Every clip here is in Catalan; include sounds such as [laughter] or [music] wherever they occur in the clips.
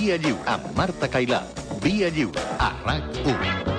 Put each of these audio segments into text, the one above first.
Via Lliure, amb Marta Cailà. Via Lliure, a RAC1.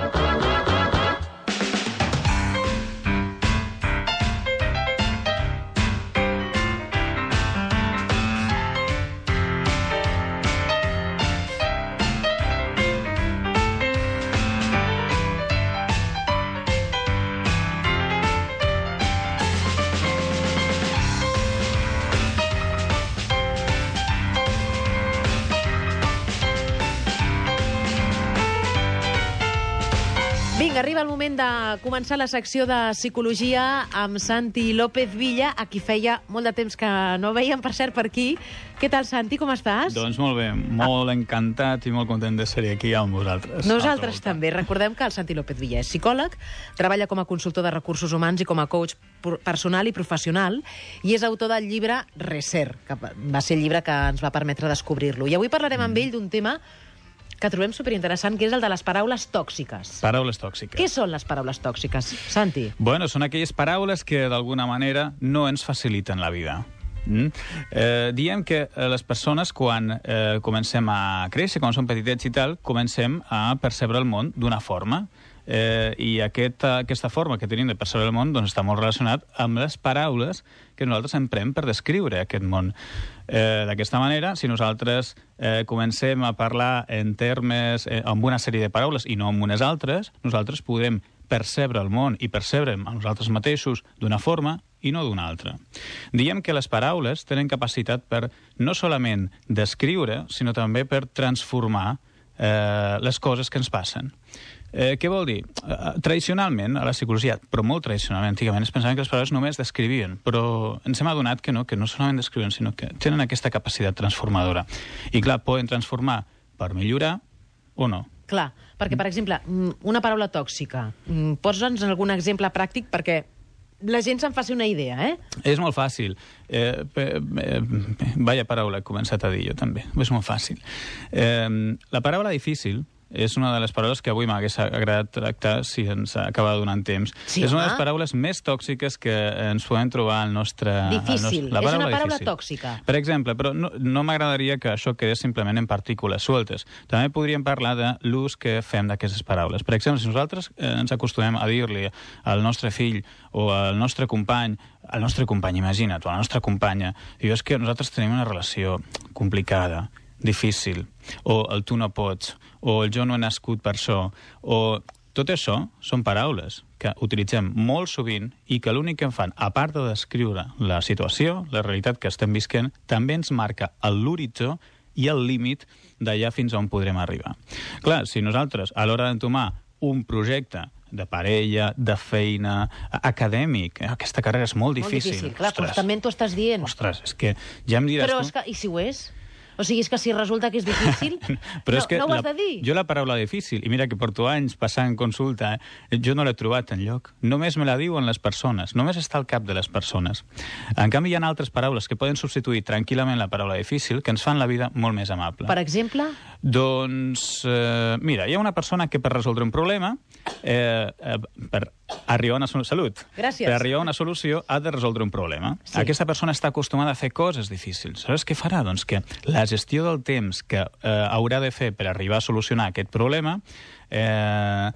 Moment de començar la secció de psicologia amb Santi López Villa, a qui feia molt de temps que no veiem, per cert, per aquí. Què tal, Santi, com estàs? Doncs molt bé, molt encantat i molt content de ser aquí amb vosaltres. Nosaltres també. Recordem que el Santi López Villa és psicòleg, treballa com a consultor de recursos humans i com a coach personal i professional, i és autor del llibre Reser, que va ser el llibre que ens va permetre descobrir-lo. I avui parlarem Mm. amb ell d'un tema que trobem superinteressant, que és el de les paraules tòxiques. Paraules tòxiques. Què són les paraules tòxiques, Santi? Bueno, són aquelles paraules que d'alguna manera no ens faciliten la vida. Mm? Eh, diem que eh, les persones, quan eh, comencem a créixer, quan som petitets i tal, comencem a percebre el món d'una forma. Eh, I aquest, aquesta forma que tenim de percebre el món doncs, està molt relacionat amb les paraules que nosaltres emprem per descriure aquest món. Eh, D'aquesta manera, si nosaltres eh, comencem a parlar en termes, eh, amb una sèrie de paraules i no amb unes altres, nosaltres podem percebre el món i percebre'm a nosaltres mateixos d'una forma i no d'una altra. Diem que les paraules tenen capacitat per no solament descriure, sinó també per transformar eh, les coses que ens passen. Eh, què vol dir? Eh, tradicionalment, a la psicologia, però molt tradicionalment, antigament, es pensaven que les paraules només descrivien, però ens hem adonat que no, que no solament descriuen, sinó que tenen aquesta capacitat transformadora. I clar, poden transformar per millorar o no. Clar, perquè, per exemple, mm, una paraula tòxica. Mm, Posa'ns algun exemple pràctic perquè la gent se'n faci una idea, eh? És molt fàcil. Eh, eh, vaya paraula he començat a dir jo també. És molt fàcil. Eh, la paraula difícil és una de les paraules que avui m'hagués agradat tractar si ens acaba donant temps. Sí, és una de les paraules més tòxiques que ens podem trobar al nostre... al Difícil. nostre- És una paraula difícil. tòxica. Per exemple, però no, no m'agradaria que això quedés simplement en partícules sueltes. També podríem parlar de l'ús que fem d'aquestes paraules. Per exemple, si nosaltres eh, ens acostumem a dir-li al nostre fill o al nostre company, al nostre company, imagina't, o a la nostra companya, diu, és que nosaltres tenim una relació complicada, difícil, o el tu no pots, o el jo no he nascut per això, o tot això són paraules que utilitzem molt sovint i que l'únic que en fan, a part de descriure la situació, la realitat que estem visquent, també ens marca l'horitzó i el límit d'allà fins on podrem arribar. Clar, si nosaltres, a l'hora d'entomar un projecte de parella, de feina, acadèmic, aquesta carrera és molt difícil. Molt difícil. Clar, Ostres, constantment t'ho estàs dient. Ostres, és que ja em diràs Però és que, i si ho és? O sigui, és que si resulta que és difícil, [laughs] Però no, és que no ho has la, de dir. jo la paraula difícil, i mira que porto anys passant consulta, eh, jo no l'he trobat en lloc. Només me la diuen les persones, només està al cap de les persones. En canvi, hi ha altres paraules que poden substituir tranquil·lament la paraula difícil, que ens fan la vida molt més amable. Per exemple, Doncs, eh, mira, hi ha una persona que per resoldre un problema, eh, eh, per arribar a una solució... Salut. Gràcies. Per arribar a una solució ha de resoldre un problema. Sí. Aquesta persona està acostumada a fer coses difícils. Saps què farà? Doncs que la gestió del temps que eh, haurà de fer per arribar a solucionar aquest problema eh,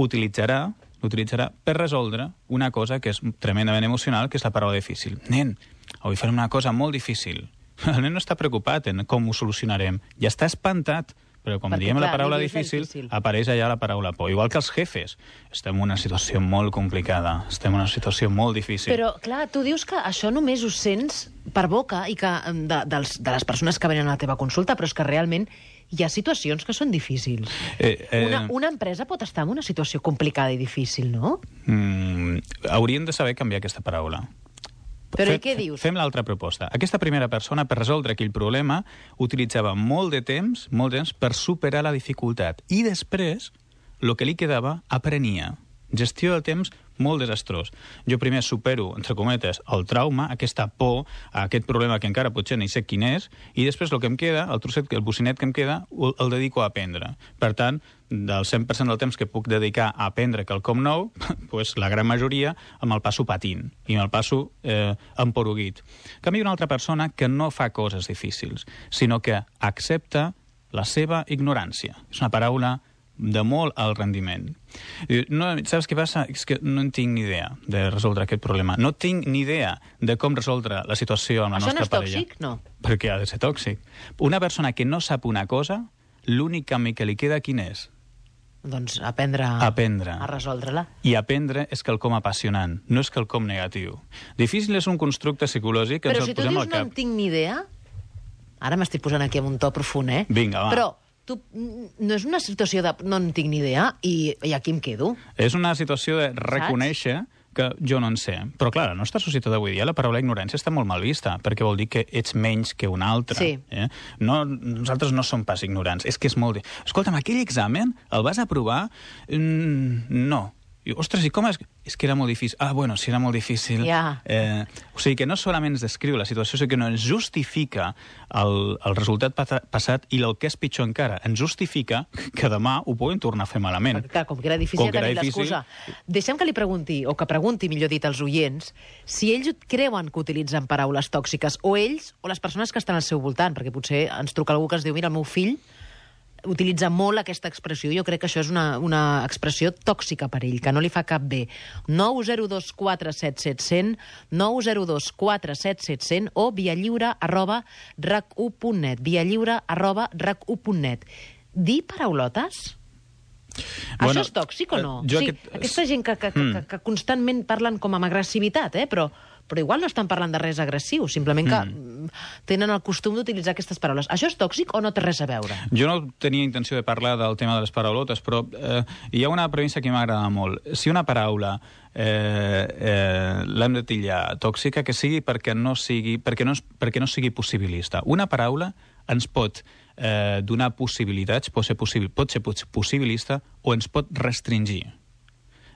utilitzarà utilitzarà per resoldre una cosa que és tremendament emocional, que és la paraula difícil. Nen, avui farem una cosa molt difícil. El nen no està preocupat en com ho solucionarem. Ja està espantat, però quan Perquè, diem la clar, paraula la difícil, difícil. apareix allà la paraula por. Igual que els jefes. Estem en una situació molt complicada, estem en una situació molt difícil. però clar, tu dius que això només ho sents per boca i que em, de, dels, de les persones que venen a la teva consulta, però és que realment hi ha situacions que són difícils. Eh, eh, Una, una empresa pot estar en una situació complicada i difícil, no? mm, hauríem de saber canviar aquesta paraula. Però Fe- i què dius? Fem l'altra proposta. Aquesta primera persona, per resoldre aquell problema, utilitzava molt de temps, molt de temps per superar la dificultat. I després, el que li quedava, aprenia. Gestió del temps molt desastrós. Jo primer supero, entre cometes, el trauma, aquesta por, aquest problema que encara potser ni sé quin és, i després el que em queda, el trosset, el bocinet que em queda, el, dedico a aprendre. Per tant, del 100% del temps que puc dedicar a aprendre quelcom nou, [laughs] pues, la gran majoria amb el passo patint i el passo eh, emporuguit. En canvi, una altra persona que no fa coses difícils, sinó que accepta la seva ignorància. És una paraula de molt alt rendiment. Diu, No, saps què passa? És que no en tinc ni idea de resoldre aquest problema. No tinc ni idea de com resoldre la situació amb la Això no nostra és parella. tòxic? No. Perquè ha de ser tòxic. Una persona que no sap una cosa, l'únic camí que li queda quin és? Doncs aprendre Aprendre. a resoldre-la. I aprendre és quelcom apassionant, no és quelcom negatiu. Difícil és un constructe psicològic que Però ens si el tu posem dius al no cap. en tinc ni idea... Ara m'estic posant aquí amb un to profund, eh? Vinga, va. Però tu, no és una situació de no en tinc ni idea i, i aquí em quedo. És una situació de reconèixer que jo no en sé. Però, clar, la nostra societat d'avui dia la paraula ignorància està molt mal vista, perquè vol dir que ets menys que un altre. Sí. Eh? No, nosaltres no som pas ignorants, és que és molt... Escolta'm, aquell examen el vas aprovar? Mm, no. I, ostres, i com és? És que era molt difícil. Ah, bueno, si era molt difícil... Ja. Eh, o sigui que no solament ens descriu la situació, sinó que no ens justifica el, el resultat passat i el que és pitjor encara, ens justifica que demà ho puguin tornar a fer malament. Perquè, clar, com que era difícil, Com que era difícil. l'excusa. Deixem que li pregunti, o que pregunti, millor dit, als oients, si ells creuen que utilitzen paraules tòxiques, o ells, o les persones que estan al seu voltant, perquè potser ens truca algú que ens diu, mira, el meu fill utilitza molt aquesta expressió. Jo crec que això és una, una expressió tòxica per ell, que no li fa cap bé. 902477100, 902477100 o via lliure arroba rac1.net, via lliure arroba rac1.net. Dir paraulotes? Bueno, Això és tòxic o no? eh, jo sí, aquest- Aquesta gent que, que, que, que, que constantment parlen com amb agressivitat, eh? però, però igual no estan parlant de res agressiu, simplement que mm. tenen el costum d'utilitzar aquestes paraules. Això és tòxic o no té res a veure? Jo no tenia intenció de parlar del tema de les paraulotes, però eh, hi ha una premissa que m'agrada molt. Si una paraula eh, eh, l'hem de tillar tòxica, que sigui perquè no sigui, perquè no, perquè no sigui possibilista. Una paraula ens pot eh, donar possibilitats, pot ser, possibil, pot ser pos- possibilista o ens pot restringir.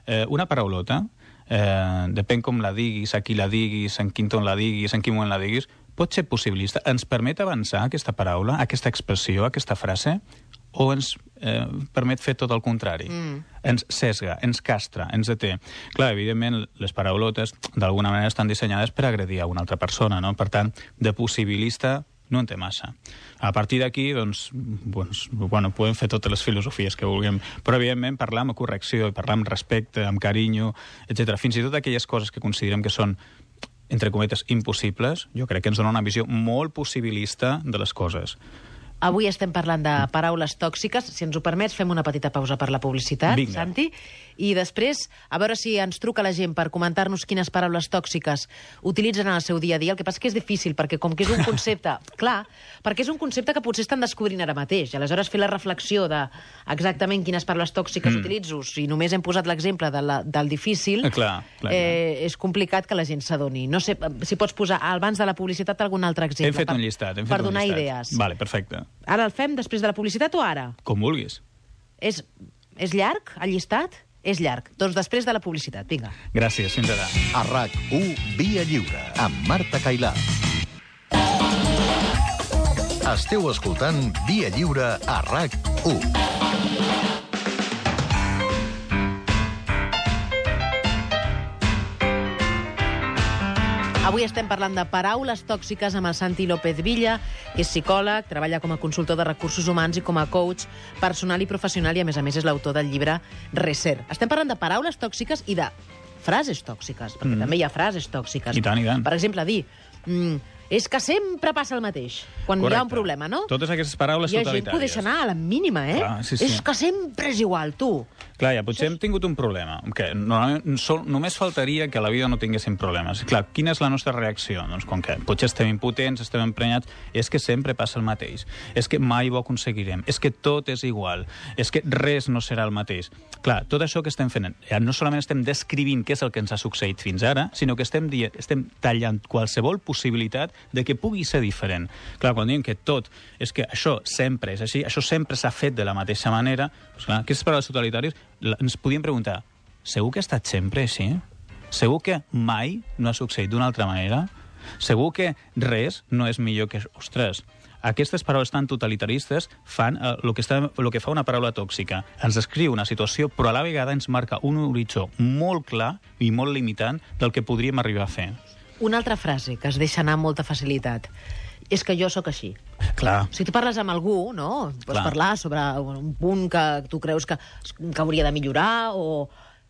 Eh, una paraulota, eh, depèn com la diguis, a qui la diguis, en quin ton la diguis, en quin moment la diguis, pot ser possibilista. Ens permet avançar aquesta paraula, aquesta expressió, aquesta frase, o ens eh, permet fer tot el contrari. Mm. Ens sesga, ens castra, ens deté. Clar, evidentment, les paraulotes d'alguna manera estan dissenyades per agredir a una altra persona, no? Per tant, de possibilista no en té massa. A partir d'aquí, doncs, doncs, bueno, podem fer totes les filosofies que vulguem, però evidentment parlar amb correcció, parlar amb respecte, amb carinyo, etc. Fins i tot aquelles coses que considerem que són entre cometes, impossibles, jo crec que ens dona una visió molt possibilista de les coses. Avui estem parlant de paraules tòxiques. Si ens ho permets, fem una petita pausa per la publicitat, Vinga. Santi. I després, a veure si ens truca la gent per comentar-nos quines paraules tòxiques utilitzen en el seu dia a dia. El que passa que és difícil, perquè com que és un concepte... [laughs] clar, perquè és un concepte que potser estan descobrint ara mateix. Aleshores fer la reflexió de exactament quines paraules tòxiques mm. utilitzo, si només hem posat l'exemple de la, del difícil, Eh, clar, clar, eh, és complicat que la gent s'adoni. No sé si pots posar abans de la publicitat algun altre exemple. hem fet per, un llistat. Hem fet per un donar llistat. idees. Vale, perfecte. Ara el fem després de la publicitat o ara? Com vulguis. És, és llarg, el llistat? És llarg. Doncs després de la publicitat, vinga. Gràcies, fins ara. A RAC1 Via Lliure, amb Marta Cailà. Esteu escoltant Via Lliure a RAC1. Avui estem parlant de paraules tòxiques amb el Santi López Villa, que és psicòleg, treballa com a consultor de recursos humans i com a coach personal i professional i, a més a més, és l'autor del llibre Reser. Estem parlant de paraules tòxiques i de frases tòxiques, perquè mm. també hi ha frases tòxiques. I tant, i tant. Per exemple, dir... Mm, és que sempre passa el mateix, quan hi ha un problema, no? Totes aquestes paraules Hi ha gent que ho totalitàries. deixa anar a la mínima, eh? Clar, sí, sí. És que sempre és igual, tu. Clar, ja, potser hem tingut un problema, que normalment sol, només faltaria que a la vida no tinguéssim problemes. Clar, quina és la nostra reacció? Doncs com que potser estem impotents, estem emprenyats, és que sempre passa el mateix, és que mai ho aconseguirem, és que tot és igual, és que res no serà el mateix. Clar, tot això que estem fent, ja no solament estem descrivint què és el que ens ha succeït fins ara, sinó que estem, dient, estem tallant qualsevol possibilitat de que pugui ser diferent. Clar, quan diem que tot és que això sempre és així, això sempre s'ha fet de la mateixa manera, doncs clar, aquestes paraules totalitàries la- ens podíem preguntar, segur que ha estat sempre així? Segur que mai no ha succeït d'una altra manera? Segur que res no és millor que... Ostres, aquestes paraules tan totalitaristes fan el eh, que, està, lo que fa una paraula tòxica. Ens descriu una situació, però a la vegada ens marca un horitzó molt clar i molt limitant del que podríem arribar a fer. Una altra frase que es deixa anar amb molta facilitat. és que jo sóc així. Clar. Si tu parles amb algú, no? Pots Clar. parlar sobre un punt que tu creus que, que hauria de millorar o...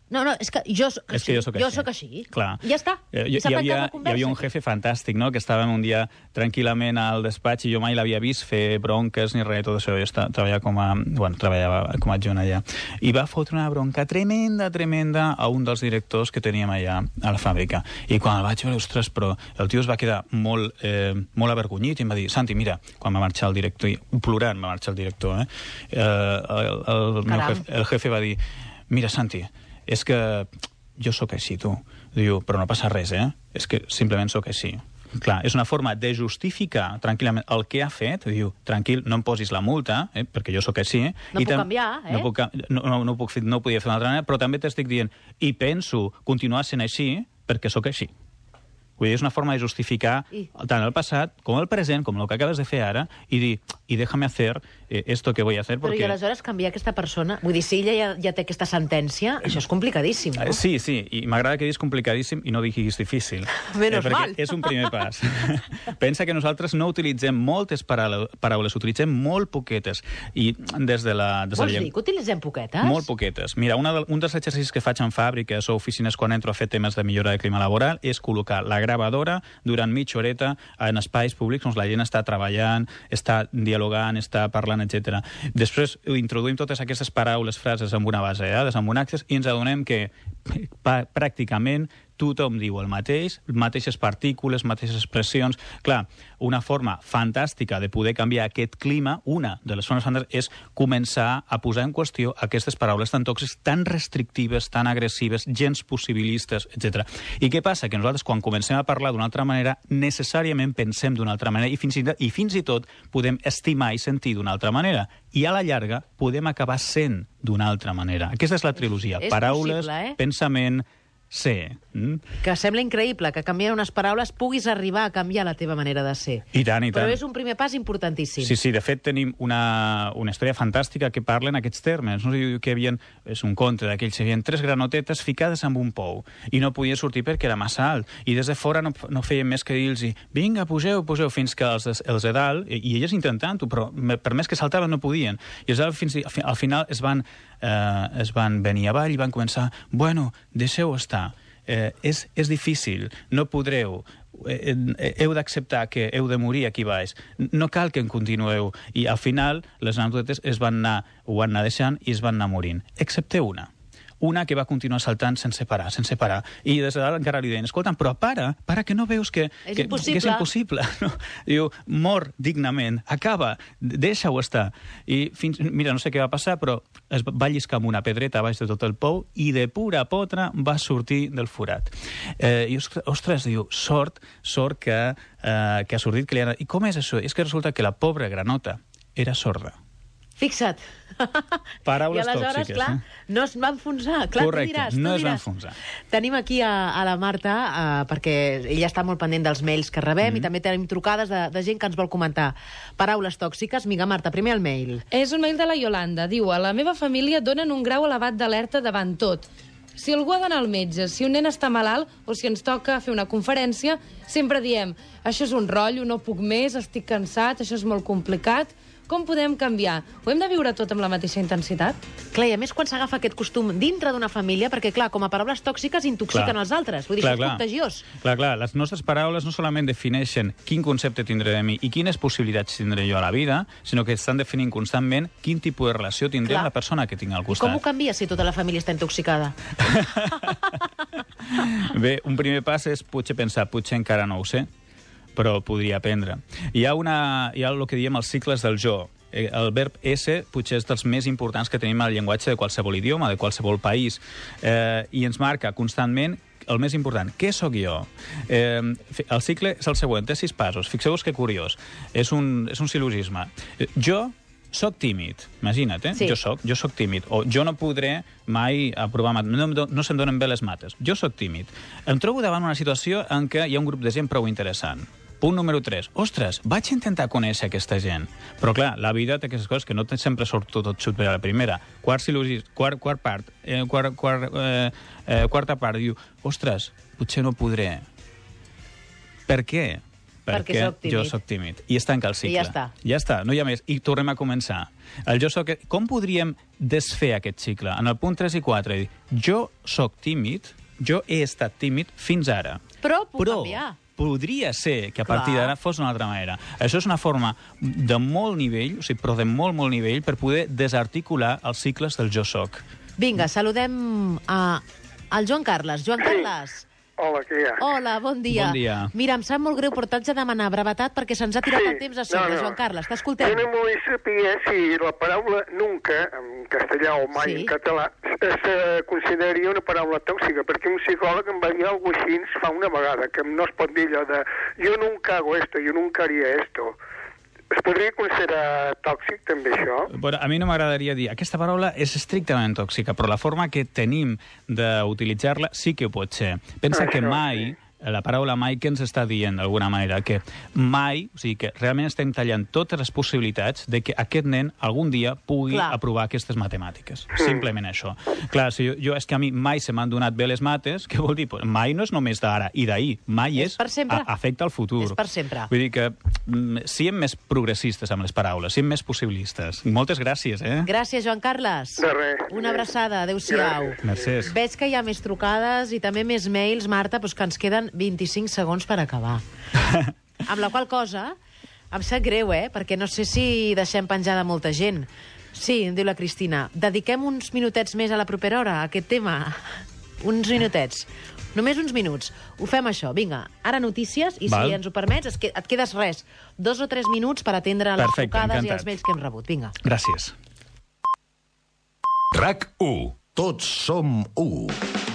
No, no, és que jo soc És que jo sóc jo així. sóc així. Clar. Ja està. Eh, I hi, havia, hi havia un jefe fantàstic, no?, que estàvem un dia tranquil·lament al despatx i jo mai l'havia vist fer bronques ni res tot això. Jo estava, treballava com a... Bueno, treballava com a adjunt allà. I va fotre una bronca tremenda, tremenda a un dels directors que teníem allà a la fàbrica. I quan el vaig veure, ostres, però el tio es va quedar molt, eh, molt avergonyit i em va dir, Santi, mira, quan va marxar el director, plorant va marxar el director, eh? eh el, el, el, meu jefe, el jefe va dir, mira, Santi, és que jo sóc així, tu. Diu, però no passa res, eh? És que simplement sóc així. Clar, és una forma de justificar tranquil·lament el que ha fet. Diu, tranquil, no em posis la multa, eh, perquè jo sóc així. No puc tam- canviar, eh? No, puc, no, no, no, puc fer, no ho podia fer d'una altra manera, però també t'estic dient, i penso continuar sent així perquè sóc així. Vull dir, és una forma de justificar I- tant el passat com el present, com el que acabes de fer ara, i dir, i déjame hacer eh, esto que voy a hacer, Però porque... i aleshores canviar aquesta persona... Vull dir, si ella ja, ja té aquesta sentència, això és complicadíssim, no? Eh, Sí, sí, i m'agrada que diguis complicadíssim i no diguis difícil. [laughs] Menos perquè mal. És un primer pas. [laughs] Pensa que nosaltres no utilitzem moltes paraules, utilitzem molt poquetes. I des de la... Des de Vols la dir que utilitzem poquetes? molt poquetes. Mira, una de, un dels exercicis que faig en fàbriques o oficines quan entro a fer temes de millora de clima laboral és col·locar la gravadora durant mitja horeta en espais públics on la gent està treballant, està dialogant, està parlant, etc. Després introduïm totes aquestes paraules, frases amb una base de dades, amb un access, i ens adonem que pràcticament tothom diu el mateix, mateixes partícules, mateixes expressions. Clar, una forma fantàstica de poder canviar aquest clima, una de les formes fantàstiques, és començar a posar en qüestió aquestes paraules tan tòxiques, tan restrictives, tan agressives, gens possibilistes, etc. I què passa? Que nosaltres, quan comencem a parlar d'una altra manera, necessàriament pensem d'una altra manera i fins i, tot, i fins i tot podem estimar i sentir d'una altra manera. I a la llarga podem acabar sent d'una altra manera. Aquesta és la trilogia. És Paraules, possible, eh? pensament, ser. Mm? Que sembla increïble que canviant unes paraules puguis arribar a canviar la teva manera de ser. I tant, i tant. Però és un primer pas importantíssim. Sí, sí, de fet tenim una, una història fantàstica que parla en aquests termes. No? Que havia, és un conte d'aquells, hi havia tres granotetes ficades amb un pou i no podia sortir perquè era massa alt. I des de fora no, no feien més que dir-los vinga, pugeu, pugeu, fins que els, els de dalt, i, i elles intentant-ho, però per més que saltaven no podien. I dalt fins, al final es van, eh, es van venir avall i van començar, bueno, deixeu estar. Eh, és, és difícil, no podreu, eh, eh, heu d'acceptar que heu de morir aquí baix. No cal que en continueu. I al final les anècdotes es van anar, ho van anar deixant i es van anar morint. Excepte una una que va continuar saltant sense parar, sense parar. I des de dalt encara li deien, escolta'm, però para, para, que no veus que, És que, impossible. que és impossible. [laughs] No? Diu, mor dignament, acaba, deixa-ho estar. I fins, mira, no sé què va passar, però es va lliscar amb una pedreta a baix de tot el pou i de pura potra va sortir del forat. Eh, I, ostres, ostres, diu, sort, sort que, eh, que ha sortit, que li ha... I com és això? És que resulta que la pobra granota era sorda. Fixa't. [laughs] Paraules I aleshores, tòxiques, clar, eh? no es va enfonsar. Clar, Correcte, tu diràs, tu no es va diràs. enfonsar. Tenim aquí a, a la Marta, uh, perquè ella està molt pendent dels mails que rebem, Mm. i també tenim trucades de, de gent que ens vol comentar paraules tòxiques. Miga, Marta, primer el mail. És un mail de la Yolanda. Diu, a la meva família donen un grau elevat d'alerta davant tot. Si algú ha d'anar al metge, si un nen està malalt o si ens toca fer una conferència, sempre diem això és un rotllo, no puc més, estic cansat, això és molt complicat. Com podem canviar? Ho hem de viure tot amb la mateixa intensitat? Clar, i a més quan s'agafa aquest costum dintre d'una família, perquè, clar, com a paraules tòxiques intoxiquen Clar. els altres. Vull dir, això és contagiós. Clar, clar, les nostres paraules no solament defineixen quin concepte tindré de mi i quines possibilitats tindré jo a la vida, sinó que estan definint constantment quin tipus de relació tindré Clar. amb la persona que tinc al Com ho costat. canvia si tota la família està intoxicada? [laughs] Bé, un primer pas és potser pensar, potser encara no ho sé, però podria aprendre. Hi ha, una, hi ha el que diem els cicles del jo. Eh, El verb S potser és dels més importants que tenim al llenguatge de qualsevol idioma, de qualsevol país, eh, i ens marca constantment el més important, què sóc jo? Eh, el cicle és el següent, té sis passos. Fixeu-vos que curiós. És un, és un silogisme. Eh, Jo soc tímid, imagina't, eh? Sí. Jo soc, jo soc tímid. O jo no podré mai aprovar mat. No, do- no se'm donen bé les mates. Jo soc tímid. Em trobo davant una situació en què hi ha un grup de gent prou interessant. Punt número 3. Ostres, vaig intentar conèixer aquesta gent. Però, clar, la vida té aquestes coses que no sempre surt tot, tot super a la primera. Quart, sil·logis, quart, quart part, eh, quart, quart, eh, eh, quarta part, diu, ostres, potser no podré. Per què? Perquè perquè, tímid. jo sóc tímid. I es tanca el cicle. I ja està. Ja està, no hi ha més. I tornem a començar. El jo soc... Com podríem desfer aquest cicle? En el punt 3 i 4, dir, jo sóc tímid, jo he estat tímid fins ara. Però puc Però canviar. podria ser que a partir d'ara fos d'una altra manera. Això és una forma de molt nivell, o sigui, però de molt, molt nivell, per poder desarticular els cicles del jo soc. Vinga, saludem a, al Joan Carles. Joan Carles. Hola, què hi ha? Hola, bon dia. Bon dia. Mira, em sap molt greu, però t'haig de demanar brevetat perquè se'ns ha tirat Sí. el temps a sobre, Joan Carles. Jo T'escoltem. no vull saber si la paraula nunca, en castellà o mai Sí. en català, es consideraria una paraula tòxica, perquè un psicòleg em va dir alguna cosa així fa una vegada, que no es pot dir allò de jo nunca hago esto, jo nunca haría esto. Es podria considerar tòxic, també, això? Bueno, a mi no m'agradaria dir aquesta paraula és estrictament tòxica, però la forma que tenim d'utilitzar-la sí que ho pot ser. Pensa Això, que mai, sí. La paraula mai que ens està dient d'alguna manera, que mai, o sigui, que realment estem tallant totes les possibilitats de que aquest nen algun dia pugui Clar. aprovar aquestes matemàtiques. Simplement això. Clar, si jo, jo és que a mi mai se m'han donat bé les mates, [laughs] què vol dir? Pues mai no és només d'ara i d'ahir, mai És és, per sempre. a, afecta el futur. És per sempre. Vull dir que mm, siguem més progressistes amb les paraules, siguem més possibilistes. Moltes gràcies, eh? Gràcies, Joan Carles. De res. Una abraçada. Adéu-siau. Mercès. Veig que hi ha més trucades i també més mails, Marta, doncs que ens queden 25 segons per acabar. [laughs] Amb la qual cosa, em sap greu, eh? Perquè no sé si deixem penjada molta gent. Sí, em diu la Cristina. Dediquem uns minutets més a la propera hora, a aquest tema. Uns minutets. Només uns minuts. Ho fem això. Vinga, ara notícies, i Val. si ens ho permets, es que, et quedes res. Dos o tres minuts per atendre les Perfecte, trucades i encantat. els mails que hem rebut. Vinga. Gràcies. RAC 1. Tots som 1.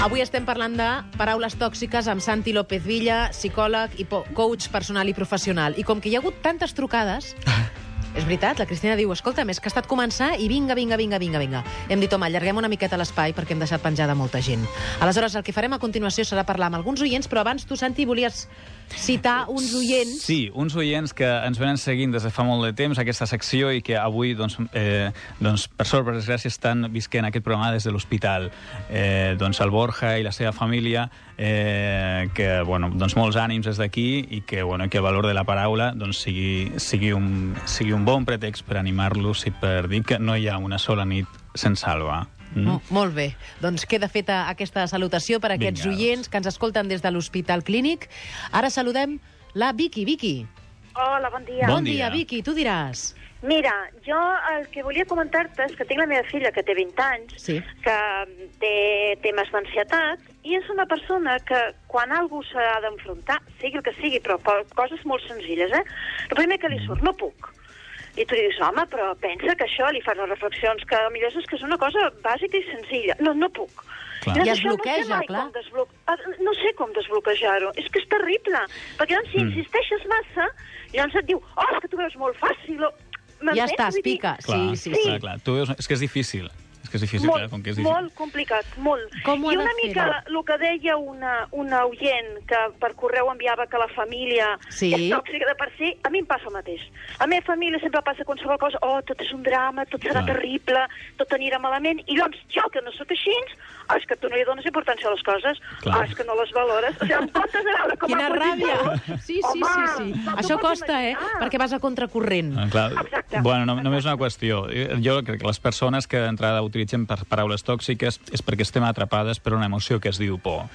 Avui estem parlant de paraules tòxiques amb Santi López Villa, psicòleg i coach personal i professional. I com que hi ha hagut tantes trucades... [laughs] És veritat, la Cristina diu, escolta, més que ha estat començar i vinga, vinga, vinga, vinga, vinga. Hem dit, home, allarguem una miqueta l'espai perquè hem deixat penjada molta gent. Aleshores, el que farem a continuació serà parlar amb alguns oients, però abans tu, Santi, volies citar uns oients... Sí, uns oients que ens venen seguint des de fa molt de temps aquesta secció i que avui, doncs, eh, doncs per sort, per desgràcia, estan visquent aquest programa des de l'hospital. Eh, doncs el Borja i la seva família, eh, que, bueno, doncs molts ànims des d'aquí i que, bueno, que el valor de la paraula doncs, sigui, sigui, un, sigui un bon pretext per animar-los i per dir que no hi ha una sola nit sense alba. Mm? Mm. Molt bé. Doncs queda feta aquesta salutació per a aquests Vinga, oients que ens escolten des de l'Hospital Clínic. Ara saludem la Vicky. Vicky. Hola, bon dia. Bon bon dia, dia. Vicky. Tu diràs. Mira, jo el que volia comentar-te és que tinc la meva filla que té 20 anys, Sí. que té temes d'ansietat, i és una persona que quan algú s'ha d'enfrontar, sigui el que sigui, però per coses molt senzilles, eh? El primer que li surt, no puc. I tu li dius, home, però pensa que això li fa les reflexions que millor és que és una cosa bàsica i senzilla. No, no puc. Clar. I es bloqueja, no sé clar. Desblo... Ah, No sé com desbloquejar-ho. És que és terrible. Perquè llavors, si Mm. insisteixes massa, llavors et diu, oh, és que tu veus molt fàcil. O... Ja M'entens? està, es Vull dir, pica. Clar, Sí, sí, clar, sí. clar. Tu veus, és que és difícil. Que és difícil, molt, clar, com que és difícil. molt complicat, molt. Com I una mica el que deia una, una oient que per correu enviava que la família Sí. és tòxica de per si, a mi em passa el mateix. A la meva família sempre passa qualsevol cosa, oh, tot és un drama, tot serà Clar. terrible, tot anirà malament, i llavors jo, que no sóc així, oh, és que tu no hi dones importància a les coses, Clar. oh, és que no les valores, o sigui, en comptes de veure com Quina a ràbia! Sí, sí, sí, home, sí. no t'ho Això costa, eh? imaginar. Perquè vas a contracorrent. Ah, Clar. Exacte. Bueno, no, només una qüestió. Jo crec que les persones que d'entrada utilitzen per paraules tòxiques és perquè estem atrapades per una emoció que es diu por.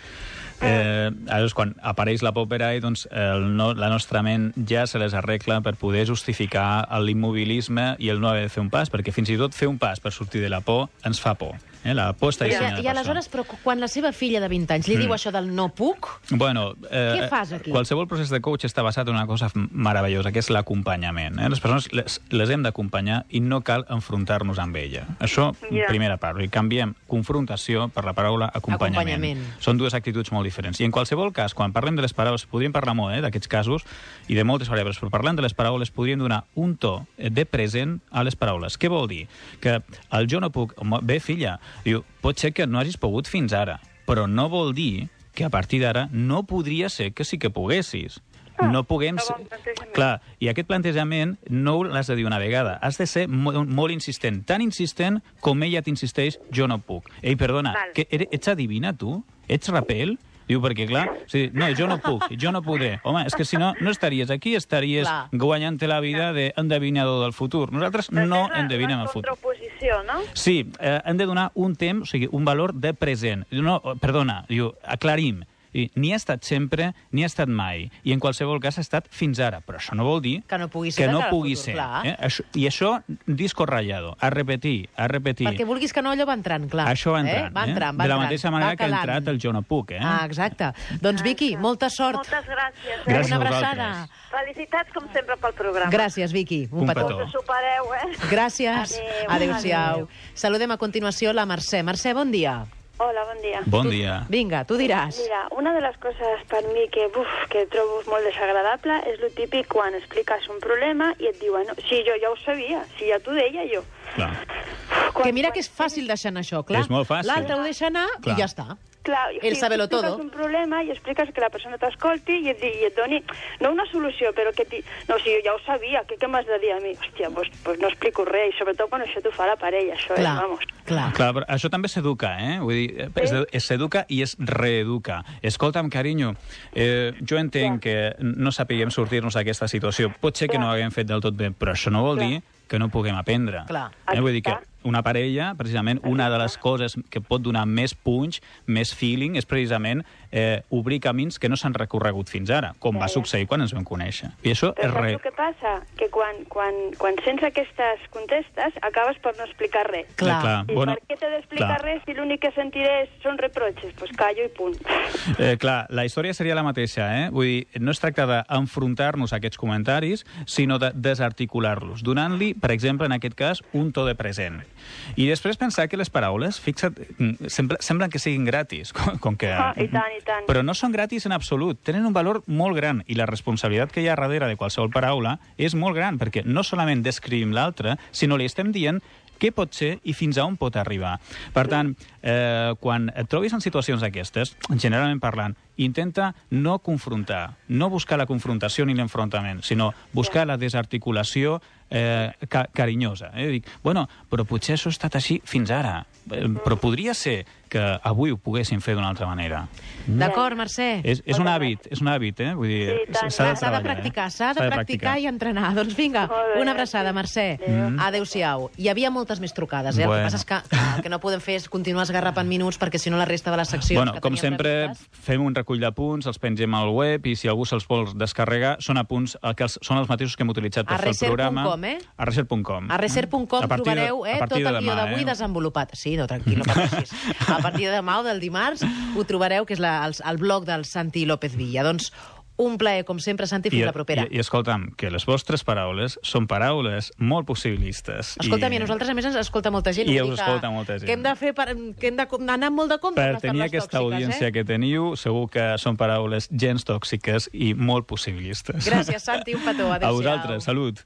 Eh, aleshores, quan apareix la per ahí, doncs el no, la nostra ment ja se les arregla per poder justificar l'immobilisme i el no haver de fer un pas, perquè fins i tot fer un pas per sortir de la por ens fa por. Eh? La por està I, dissenyada I aleshores, però quan la seva filla de 20 anys li diu això del no puc, Bueno, eh, Què fas aquí? Qualsevol procés de coach està basat en una cosa meravellosa, que és l'acompanyament. Eh? Les persones les, les hem d'acompanyar i no cal enfrontar-nos amb ella. Això, Ja. primera part. I canviem confrontació per la paraula acompanyament. Acompanyament. Són dues actituds molt diferents. I en qualsevol cas, quan parlem de les paraules, podríem parlar molt eh, d'aquests casos i de moltes variables, però parlant de les paraules podríem donar un to eh, de present a les paraules. Què vol dir? Que el jo no puc... Bé, filla, diu, pot ser que no hagis pogut fins ara, però no vol dir que a partir d'ara no podria ser que sí que poguessis. No puguem... bon. Clar, i aquest plantejament no l'has de dir una vegada, has de ser molt, molt insistent, tan insistent com ella t'insisteix, jo no puc. Ei, perdona, Val. que ets adivina, tu? ets rapel? Diu, perquè, clar, o sigui, no, jo no puc, jo no podré. Home, és que si no, no estaries aquí, estaries Clar. guanyant la vida d'endevinador del futur. Nosaltres no endevinem el futur. no? Sí, eh, hem de donar un temps, o sigui, un valor de present. No, perdona, diu, aclarim. I Ni ha estat sempre, ni ha estat mai. I en qualsevol cas ha estat fins ara. Però això no vol dir Que no pugui ser que no pugui futur, ser. clar. Eh? Això, I això, disco ratllado. A repetir, a repetir. Perquè vulguis que no, allò va entrant, clar. Això va entrant. Eh? Va entrant, eh? va de la entrant, mateixa manera que ha entrat el Jo no puc. Eh? Ah, exacte. Doncs, Vicky, molta sort. Moltes gràcies. Eh? Gràcies Una abraçada. Felicitats, com sempre, pel programa. Gràcies, Vicky. Un, Un petó. petó. Supereu, eh? Gràcies. Adéu. Adéu-siau. Saludem a continuació la Mercè. Mercè, bon dia. Hola, bon dia. Bon dia. Vinga, tu diràs. Mira, una de les coses per mi que, buf, que trobo molt desagradable és lo típic quan expliques un problema i et diuen, no, sí, jo ja ho sabia, si ja t'ho deia jo. Clar. Que mira que és fàcil deixar anar això, clar. És molt fàcil. L'altre ho deixa anar Clar. i ja està. Clar, El si expliques todo. un problema i expliques que la persona t'escolti i, et di- i et doni, no una solució, però que et di, no, si jo ja ho sabia, què, què m'has de dir a mi? Hòstia, doncs, doncs no explico res, i sobretot quan això t'ho fa la parella, això Clar, és, vamos. clar. Clar, però això també s'educa, eh? Vull dir, eh, es, es s'educa i es reeduca. Escolta'm, carinyo, eh, jo entenc que no sapiguem sortir-nos d'aquesta situació. Pot ser que no ho haguem fet del tot bé, però això no vol dir que no puguem aprendre. Clar. Eh? Vull dir que. Una parella, precisament, una de les coses que pot donar més punx, més feeling, és precisament eh, obrir camins que no s'han recorregut fins ara, com va succeir quan ens vam conèixer. I això Però és re... el que passa? Que quan, quan, quan sents aquestes contestes acabes per no explicar res. Clar. clar. I Bueno, per què t'he d'explicar res si l'únic que sentiré són reproches? Doncs pues callo i punt. Eh, clar, la història seria la mateixa, eh? Vull dir, no es tracta d'enfrontar-nos a aquests comentaris, sinó de desarticular-los, donant-li, per exemple, en aquest cas, un to de present. I després pensar que les paraules, fixa't, mm, sembla, semblen que siguin gratis, [laughs] com, com que... Ah, i tant, i tant. Però no són gratis en absolut, tenen un valor molt gran i la responsabilitat que hi ha darrere de qualsevol paraula és molt gran, perquè no solament descrivim l'altre, sinó li estem dient què pot ser i fins a on pot arribar. Per tant, eh, quan et trobis en situacions d'aquestes, generalment parlant, intenta no confrontar, no buscar la confrontació ni l'enfrontament, sinó buscar la desarticulació eh, ca carinyosa. Eh? Dic, bueno, però potser això ha estat així fins ara, eh, però podria ser que avui ho poguéssim fer d'una altra manera. D'acord, Mercè? És, és un hàbit, és un hàbit, eh? Vull dir, s'ha de, de treballar, practicar, eh? s'ha de practicar i entrenar. Doncs vinga, una abraçada, Mercè. Adéu-siau. Hi havia moltes més trucades, eh? El Bueno. que passa és que, que el que no podem fer és continuar esgarrapant minuts perquè si no la resta de les seccions Bueno, que com sempre, fem un recull de punts, els pengem al web i si algú se'ls vol descarregar, són apunts eh, que els, són els mateixos que hem utilitzat per A fer el programa. reser.com, eh? A reser.com. A A de- trobareu eh, a tot el guió demà, d'avui eh? desenvolupat. Sí, no, tranquil, no pateixis. [laughs] A partir de demà o del dimarts ho trobareu, que és la, el, el blog del Santi López Villa. Doncs un plaer, com sempre, Santi, fins la propera. I, I escolta'm, que les vostres paraules són paraules molt possibilistes. Escolta'm, i I a nosaltres, a més, ens escolta molta gent. I us escolta molta gent. Que hem de fer, per, que hem de- d'anar molt de compte Per tenir aquesta tòxiques, audiència eh? que teniu, segur que són paraules gens tòxiques i molt possibilistes. Gràcies, Santi, un petó. [laughs] A Adéu-siau. vosaltres, salut.